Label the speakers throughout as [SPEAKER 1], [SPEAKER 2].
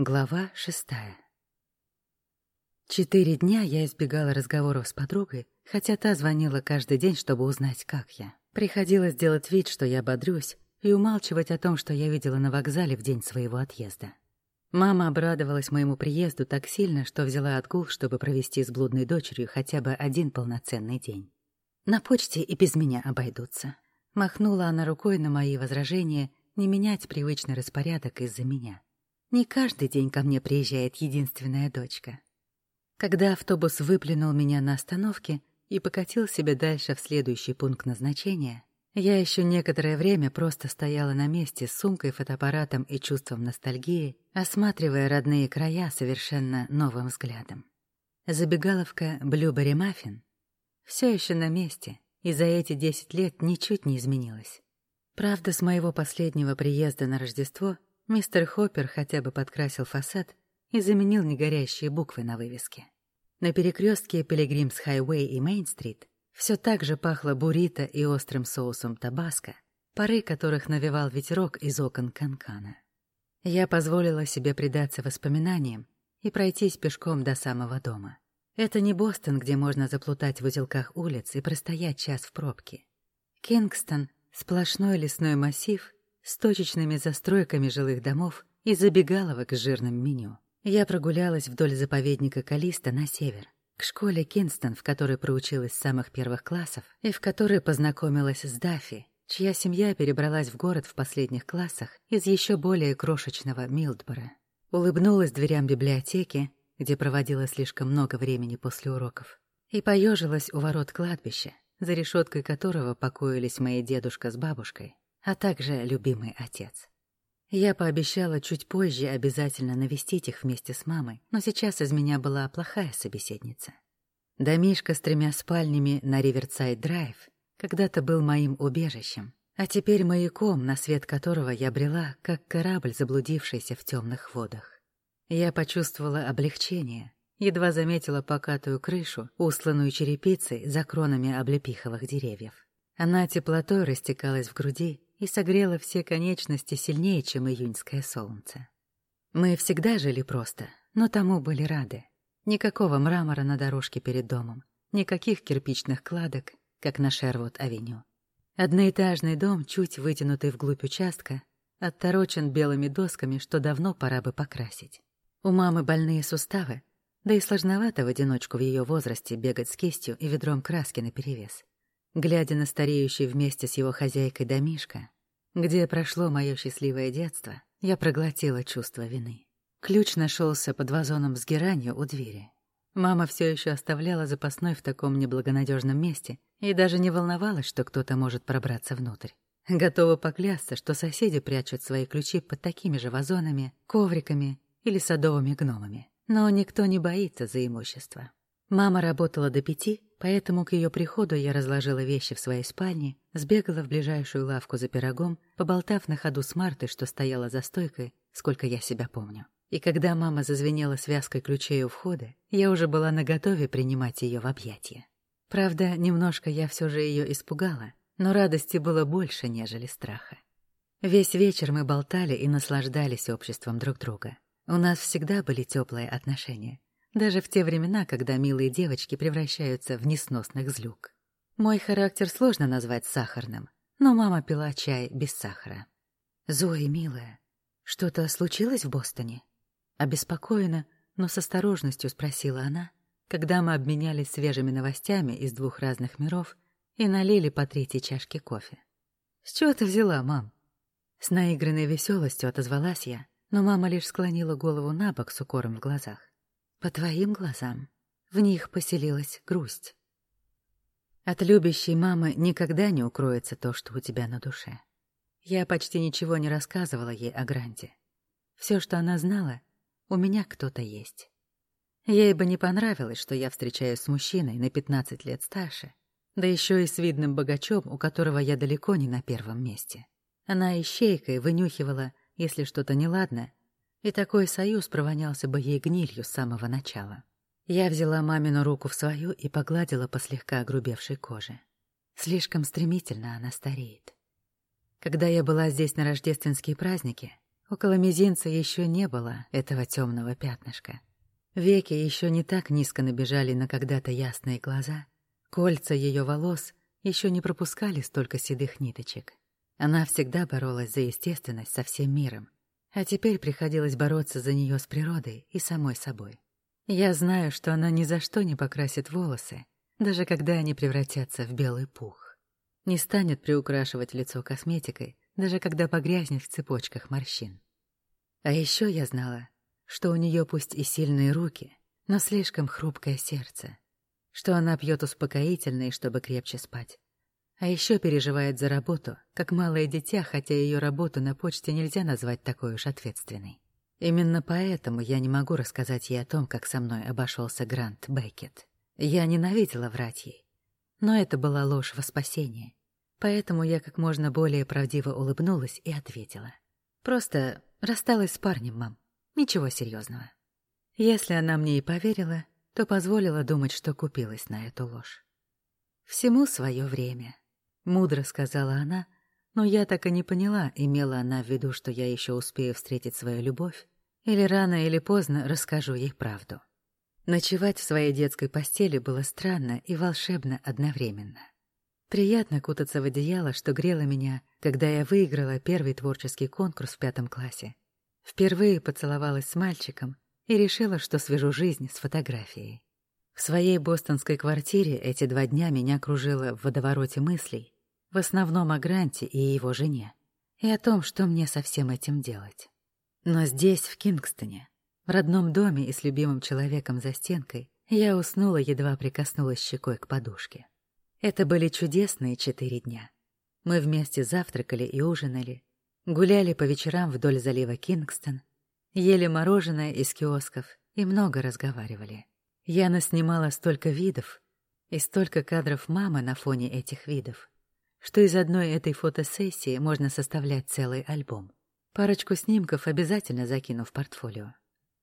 [SPEAKER 1] Глава шестая. Четыре дня я избегала разговоров с подругой, хотя та звонила каждый день, чтобы узнать, как я. Приходилось делать вид, что я бодрюсь, и умалчивать о том, что я видела на вокзале в день своего отъезда. Мама обрадовалась моему приезду так сильно, что взяла отгул, чтобы провести с блудной дочерью хотя бы один полноценный день. На почте и без меня обойдутся. Махнула она рукой на мои возражения не менять привычный распорядок из-за меня. Не каждый день ко мне приезжает единственная дочка. Когда автобус выплюнул меня на остановке и покатил себе дальше в следующий пункт назначения, я еще некоторое время просто стояла на месте с сумкой, фотоаппаратом и чувством ностальгии, осматривая родные края совершенно новым взглядом. Забегаловка «Блюбери Маффин» все еще на месте, и за эти десять лет ничуть не изменилась. Правда, с моего последнего приезда на Рождество Мистер Хоппер хотя бы подкрасил фасад и заменил негорящие буквы на вывеске. На перекрестке Пилигримс Хайвей и Мейн-стрит все так же пахло буррито и острым соусом табаско, пары которых навевал ветерок из окон Канкана. Я позволила себе предаться воспоминаниям и пройтись пешком до самого дома. Это не Бостон, где можно заплутать в узелках улиц и простоять час в пробке. Кингстон — сплошной лесной массив — с точечными застройками жилых домов и забегаловок с жирным меню. Я прогулялась вдоль заповедника Калиста на север, к школе Кинстон, в которой проучилась с самых первых классов, и в которой познакомилась с Даффи, чья семья перебралась в город в последних классах из еще более крошечного Милдбора. Улыбнулась дверям библиотеки, где проводила слишком много времени после уроков, и поежилась у ворот кладбища, за решеткой которого покоились мои дедушка с бабушкой, а также любимый отец. Я пообещала чуть позже обязательно навестить их вместе с мамой, но сейчас из меня была плохая собеседница. Домишка с тремя спальнями на Риверсайд-драйв когда-то был моим убежищем, а теперь маяком, на свет которого я брела, как корабль, заблудившийся в темных водах. Я почувствовала облегчение, едва заметила покатую крышу, устланную черепицей за кронами облепиховых деревьев. Она теплотой растекалась в груди, и согрела все конечности сильнее, чем июньское солнце. Мы всегда жили просто, но тому были рады. Никакого мрамора на дорожке перед домом, никаких кирпичных кладок, как на Шервуд-авеню. Одноэтажный дом, чуть вытянутый вглубь участка, отторочен белыми досками, что давно пора бы покрасить. У мамы больные суставы, да и сложновато в одиночку в ее возрасте бегать с кистью и ведром краски наперевес. Глядя на стареющий вместе с его хозяйкой домишко, где прошло мое счастливое детство, я проглотила чувство вины. Ключ нашелся под вазоном с геранью у двери. Мама все еще оставляла запасной в таком неблагонадежном месте и даже не волновалась, что кто-то может пробраться внутрь. Готова поклясться, что соседи прячут свои ключи под такими же вазонами, ковриками или садовыми гномами. Но никто не боится за имущество. Мама работала до пяти, поэтому к ее приходу я разложила вещи в своей спальне, сбегала в ближайшую лавку за пирогом, поболтав на ходу с Мартой, что стояла за стойкой, сколько я себя помню. И когда мама зазвенела связкой ключей у входа, я уже была наготове принимать ее в объятия. Правда, немножко я все же ее испугала, но радости было больше, нежели страха. Весь вечер мы болтали и наслаждались обществом друг друга. У нас всегда были теплые отношения, даже в те времена, когда милые девочки превращаются в несносных злюк. Мой характер сложно назвать сахарным, но мама пила чай без сахара. «Зои, милая, что-то случилось в Бостоне?» Обеспокоена, но с осторожностью спросила она, когда мы обменялись свежими новостями из двух разных миров и налили по третьей чашке кофе. «С чего ты взяла, мам?» С наигранной веселостью отозвалась я, но мама лишь склонила голову на бок с укором в глазах. По твоим глазам в них поселилась грусть. От любящей мамы никогда не укроется то, что у тебя на душе. Я почти ничего не рассказывала ей о Гранте. Все, что она знала, у меня кто-то есть. Ей бы не понравилось, что я встречаюсь с мужчиной на 15 лет старше, да еще и с видным богачом, у которого я далеко не на первом месте. Она ищейкой вынюхивала, если что-то неладно, и такой союз провонялся бы ей гнилью с самого начала. Я взяла мамину руку в свою и погладила по слегка огрубевшей коже. Слишком стремительно она стареет. Когда я была здесь на рождественские праздники, Около мизинца еще не было этого темного пятнышка. Веки еще не так низко набежали на когда-то ясные глаза. Кольца ее волос еще не пропускали столько седых ниточек. Она всегда боролась за естественность со всем миром, а теперь приходилось бороться за нее с природой и самой собой. Я знаю, что она ни за что не покрасит волосы, даже когда они превратятся в белый пух. Не станет приукрашивать лицо косметикой, даже когда погрязнет в цепочках морщин. А еще я знала, что у нее пусть и сильные руки, но слишком хрупкое сердце, что она пьет успокоительные, чтобы крепче спать, а еще переживает за работу, как малое дитя, хотя ее работу на почте нельзя назвать такой уж ответственной. Именно поэтому я не могу рассказать ей о том, как со мной обошелся Грант Беккет. Я ненавидела врать ей. Но это была ложь во спасение. Поэтому я как можно более правдиво улыбнулась и ответила. Просто рассталась с парнем, мам. Ничего серьезного. Если она мне и поверила, то позволила думать, что купилась на эту ложь. «Всему свое время», — мудро сказала она, — но я так и не поняла, имела она в виду, что я еще успею встретить свою любовь, или рано или поздно расскажу ей правду. Ночевать в своей детской постели было странно и волшебно одновременно. Приятно кутаться в одеяло, что грело меня, когда я выиграла первый творческий конкурс в пятом классе. Впервые поцеловалась с мальчиком и решила, что свяжу жизнь с фотографией. В своей бостонской квартире эти два дня меня кружило в водовороте мыслей, в основном о Гранте и его жене. И о том, что мне со всем этим делать. Но здесь, в Кингстоне, в родном доме и с любимым человеком за стенкой, я уснула, едва прикоснулась щекой к подушке. Это были чудесные четыре дня. Мы вместе завтракали и ужинали, гуляли по вечерам вдоль залива Кингстон, ели мороженое из киосков и много разговаривали. Я наснимала столько видов и столько кадров мамы на фоне этих видов, что из одной этой фотосессии можно составлять целый альбом. Парочку снимков обязательно закину в портфолио.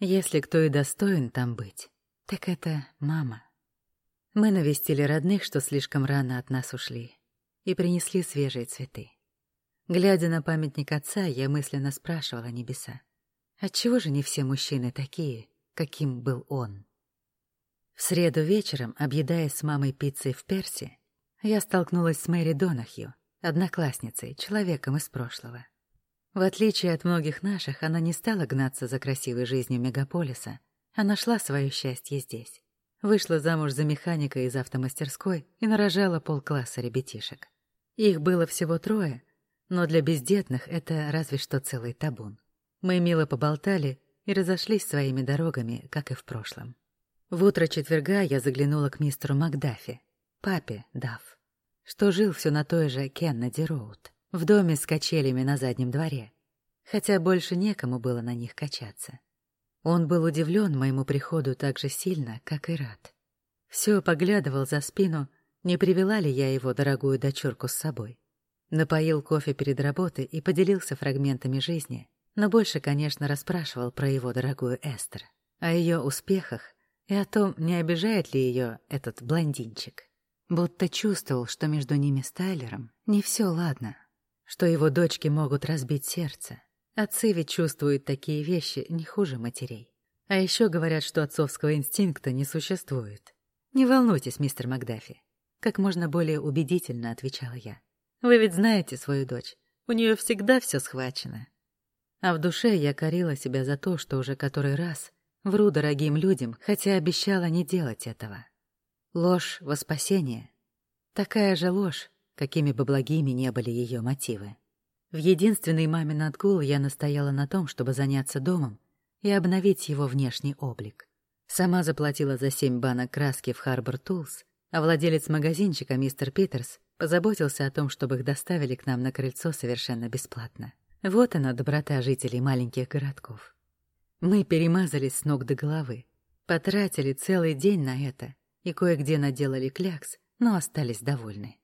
[SPEAKER 1] Если кто и достоин там быть, так это мама. Мы навестили родных, что слишком рано от нас ушли, и принесли свежие цветы. Глядя на памятник отца, я мысленно спрашивала небеса. Отчего же не все мужчины такие, каким был он? В среду вечером, объедаясь с мамой пиццей в Персе, я столкнулась с Мэри Донахью, одноклассницей, человеком из прошлого. В отличие от многих наших, она не стала гнаться за красивой жизнью мегаполиса, а нашла свое счастье здесь. Вышла замуж за механика из автомастерской и нарожала полкласса ребятишек. Их было всего трое, но для бездетных это разве что целый табун. Мы мило поболтали и разошлись своими дорогами, как и в прошлом. В утро четверга я заглянула к мистеру Макдафи, папе Дав, что жил все на той же Кеннеди-Роуд, в доме с качелями на заднем дворе, хотя больше некому было на них качаться. Он был удивлен моему приходу так же сильно, как и рад. Все поглядывал за спину, не привела ли я его дорогую дочурку с собой. Напоил кофе перед работой и поделился фрагментами жизни, но больше, конечно, расспрашивал про его дорогую Эстер, о ее успехах и о том, не обижает ли ее этот блондинчик будто чувствовал, что между ними с Тайлером не все ладно, что его дочки могут разбить сердце. Отцы ведь чувствуют такие вещи не хуже матерей. А еще говорят, что отцовского инстинкта не существует. «Не волнуйтесь, мистер Макдафи», — как можно более убедительно отвечала я. «Вы ведь знаете свою дочь. У нее всегда все схвачено». А в душе я корила себя за то, что уже который раз вру дорогим людям, хотя обещала не делать этого. Ложь во спасение. Такая же ложь, какими бы благими не были ее мотивы. В единственный мамин отгул я настояла на том, чтобы заняться домом и обновить его внешний облик. Сама заплатила за семь банок краски в Харбор Тулс, а владелец магазинчика, мистер Питерс, позаботился о том, чтобы их доставили к нам на крыльцо совершенно бесплатно. Вот она, доброта жителей маленьких городков. Мы перемазались с ног до головы, потратили целый день на это и кое-где наделали клякс, но остались довольны.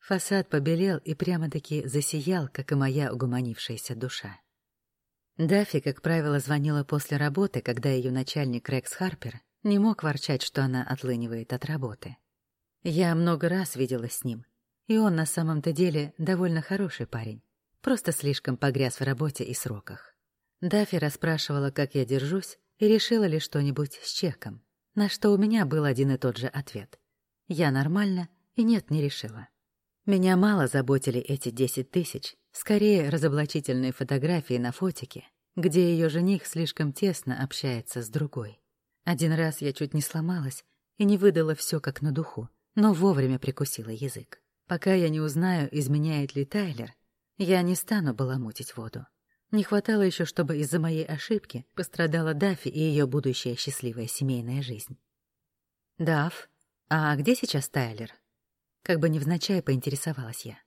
[SPEAKER 1] Фасад побелел и прямо-таки засиял, как и моя угомонившаяся душа. Даффи, как правило, звонила после работы, когда ее начальник Рекс Харпер не мог ворчать, что она отлынивает от работы. Я много раз виделась с ним, и он на самом-то деле довольно хороший парень, просто слишком погряз в работе и сроках. Даффи расспрашивала, как я держусь, и решила ли что-нибудь с чеком, на что у меня был один и тот же ответ. Я нормально, и нет, не решила. Меня мало заботили эти десять тысяч, скорее разоблачительные фотографии на фотике, где ее жених слишком тесно общается с другой. Один раз я чуть не сломалась и не выдала все как на духу, но вовремя прикусила язык. Пока я не узнаю, изменяет ли Тайлер, я не стану баламутить воду. Не хватало еще, чтобы из-за моей ошибки пострадала Даффи и ее будущая счастливая семейная жизнь. «Дафф, а где сейчас Тайлер?» Как бы невзначай поинтересовалась я.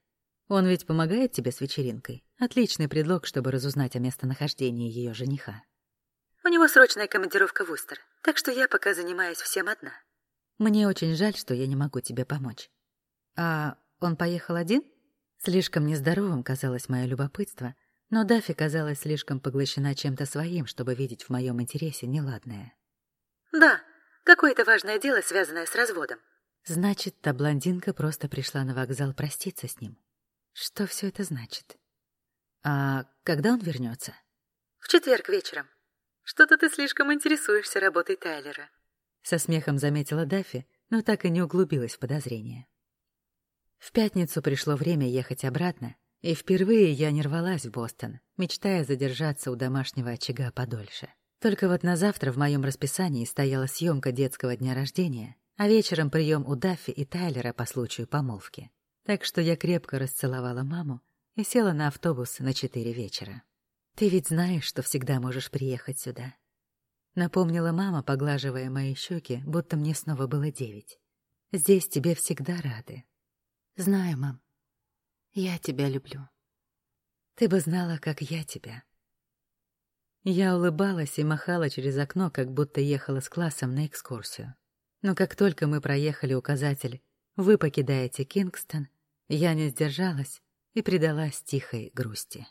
[SPEAKER 1] «Он ведь помогает тебе с вечеринкой? Отличный предлог, чтобы разузнать о местонахождении ее жениха».
[SPEAKER 2] «У него срочная командировка в Устер, так что я пока занимаюсь всем одна».
[SPEAKER 1] «Мне очень жаль, что я не могу тебе помочь». «А он поехал один?» Слишком нездоровым казалось мое любопытство, но Даффи казалась слишком поглощена чем-то своим, чтобы видеть в моем интересе неладное.
[SPEAKER 2] «Да, какое-то важное дело, связанное с разводом».
[SPEAKER 1] Значит, та блондинка просто пришла на вокзал проститься с ним. Что все это значит? А когда он вернется?
[SPEAKER 2] В четверг вечером. Что-то ты слишком интересуешься работой Тайлера.
[SPEAKER 1] Со смехом заметила Даффи, но так и не углубилась в подозрение. В пятницу пришло время ехать обратно, и впервые я не рвалась в Бостон, мечтая задержаться у домашнего очага подольше. Только вот на завтра в моем расписании стояла съемка детского дня рождения, а вечером прием у Даффи и Тайлера по случаю помолвки. Так что я крепко расцеловала маму и села на автобус на четыре вечера. «Ты ведь знаешь, что всегда можешь приехать сюда», — напомнила мама, поглаживая мои щеки, будто мне снова было девять. «Здесь тебе всегда рады». «Знаю, мам», я тебя люблю. Ты бы знала, как я тебя. Я улыбалась и махала через окно, как будто ехала с классом на экскурсию. Но как только мы проехали указатель «Вы покидаете Кингстон», я не сдержалась и предалась тихой грусти.